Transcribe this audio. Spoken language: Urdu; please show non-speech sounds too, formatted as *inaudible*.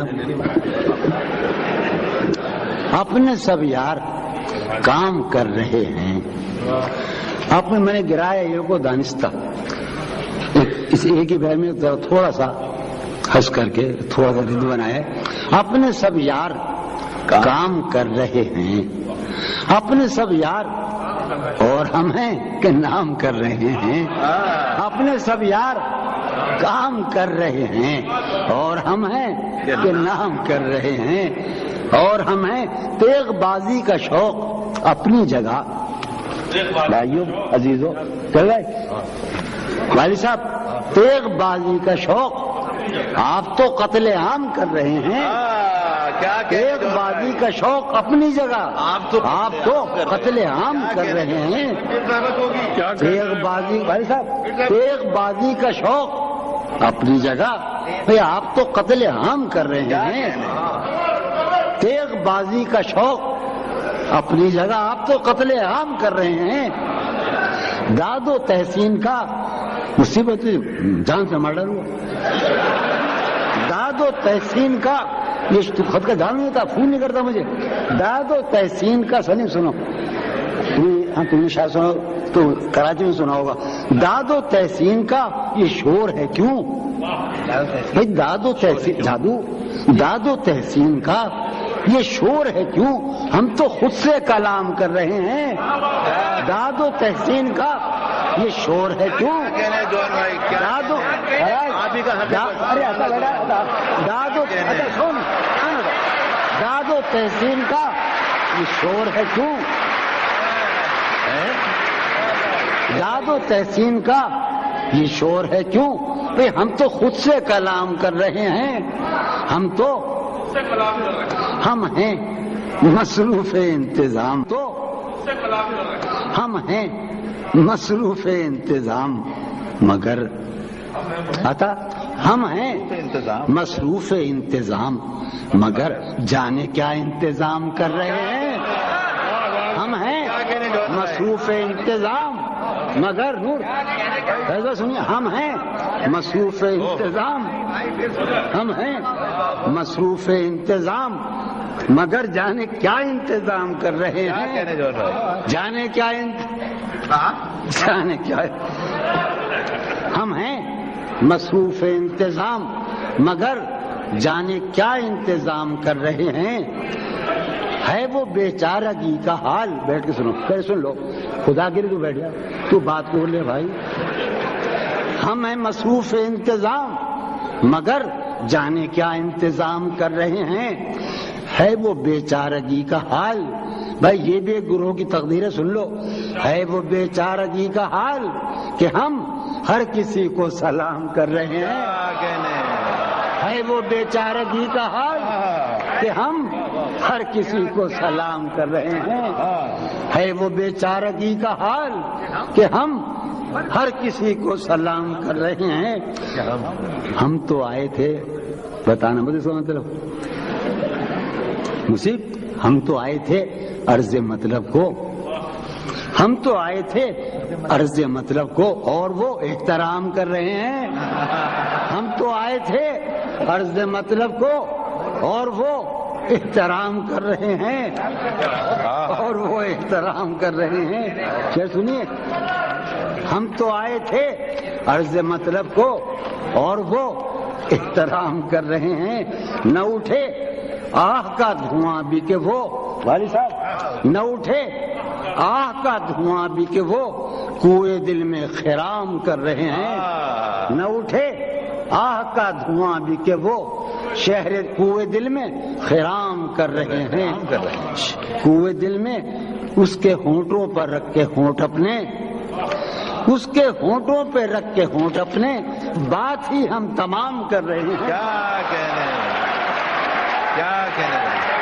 *laughs* اپنے سب یار کام کر رہے ہیں۔ اپنے میں نے گرایا یہ کو دانستہ۔ اس ایک ہی بہر میں تھوڑا سا ہنس کر کے تھوڑا سا دل بنایا۔ اپنے سب یار کام کر رہے ہیں۔ اپنے سب یار اور ہم ہیں کہ نام کر رہے ہیں۔ اپنے سب یار کام کر رہے ہیں۔ اور ہم ہیں کہ نام؟ کر رہے ہیں اور ہم ہیں تیغ بازی کا شوق اپنی جگہ بھائیو عزیزو چل گئے؟ والد صاحب تیغ بازی کا شوق آپ تو قتل عام کر رہے ہیں۔ ایک بازی کا شوق اپنی جگہ آپ تو قتل عام کر رہے ہیں۔ ایک بازی بھائی صاحب ایک بازی کا شوق اپنی جگہ بھائی آپ تو قتل عام کر رہے ہیں۔ تیغ بازی کا شوق۔ اپنی جگہ آپ تو قتل عام کر رہے ہیں۔ داد و تحسین کا مصیبت جان سے مرڈر ہوا۔ داد و تحسین کا یہ خود کا جان نہیں تھا فون نہیں کرتا مجھے۔ داد و تحسین کا سنی سنو۔ ہاں تم نے شاید سنو تو کراچی میں سنا ہوگا۔ داد و تحسین کا یہ شور ہے کیوں؟ بھائی داد و تحسین، جادو، داد و تحسین کا یہ شور ہے کیوں؟ ہم تو خود سے کلام کر رہے ہیں۔ داد و تحسین کا یہ شور ہے کیوں؟ داد و ارے ایسا اچھا داد و اچھا، داد و تحسین کا یہ شور ہے کیوں؟ داد و تحسین کا یہ شور ہے کیوں؟ بھائی ہم تو خود سے کلام کر رہے ہیں۔ ہم تو ہم ہیں۔ مصروف انتظام۔ تو ہم ہیں۔ مصروف انتظام۔ مگر آتا، ہم ہیں۔ مصروف انتظام۔ مگر جانے کیا انتظام کر رہے ہیں۔ ہم ہیں۔ مصروف انتظام۔ مگر نور ایسا سنیے ہم ہیں مصروف انتظام ہم ہیں مصروف انتظام مگر جانے کیا انتظام کر رہے ہیں؟ جانے کیا جانے کیا۔ ہم ہیں مصروف انتظام مگر جانے کیا انتظام کر رہے ہیں؟ ہے وہ بیچارگی کا حال؟ بیٹھ کے سنو پھر سن لو۔ خدا گر تو بیٹھ جا۔ تو بات بول لے بھائی۔ ہم ہیں مصروف انتظام مگر جانے کیا انتظام کر رہے ہیں؟ ہے وہ بیچارگی کا حال؟ بھائی یہ بھی ایک گروہ کی تقدیر سن لو۔ ہے وہ بیچارگی کا حال کہ ہم ہر کسی کو سلام کر رہے ہیں؟ ہے وہ بیچارگی کا حال کہ ہم ہر کسی کو سلام کر رہے ہیں۔ ہے وہ بیچارگی کا حال کہ ہم ہر کسی کو سلام کر رہے ہیں۔ ہم تو آئے تھے۔ بتانا مجھے سو مطلب۔ مصیب، ہم تو آئے تھے عرض مطلب کو۔ ہم تو آئے تھے عرض مطلب کو اور وہ احترام کر رہے ہیں۔ ہم تو آئے تھے عرض مطلب کو اور وہ احترام کر رہے ہیں۔ اور وہ احترام کر رہے ہیں۔ کیا سنیے؟ ہم تو آئے تھے عرض مطلب کو اور وہ احترام کر رہے ہیں۔ نہ اٹھے آہ کا دھواں بھی کہ وہ والد صاحب نہ اٹھے آہ کا دھواں بھی کہ وہ کوئے دل میں خرام کر رہے ہیں۔ نہ اٹھے آہ کا دھواں بھی کہ وہ شہر کوئے دل میں خرام کر رہے ہیں۔ کوئے دل میں اس کے ہونٹوں پر رکھ کے ہونٹ اپنے۔ اس کے ہونٹوں پہ رکھ کے ہونٹ اپنے۔ بات ہی ہم تمام کر رہے ہیں۔ کیا کہنے کیا کہنے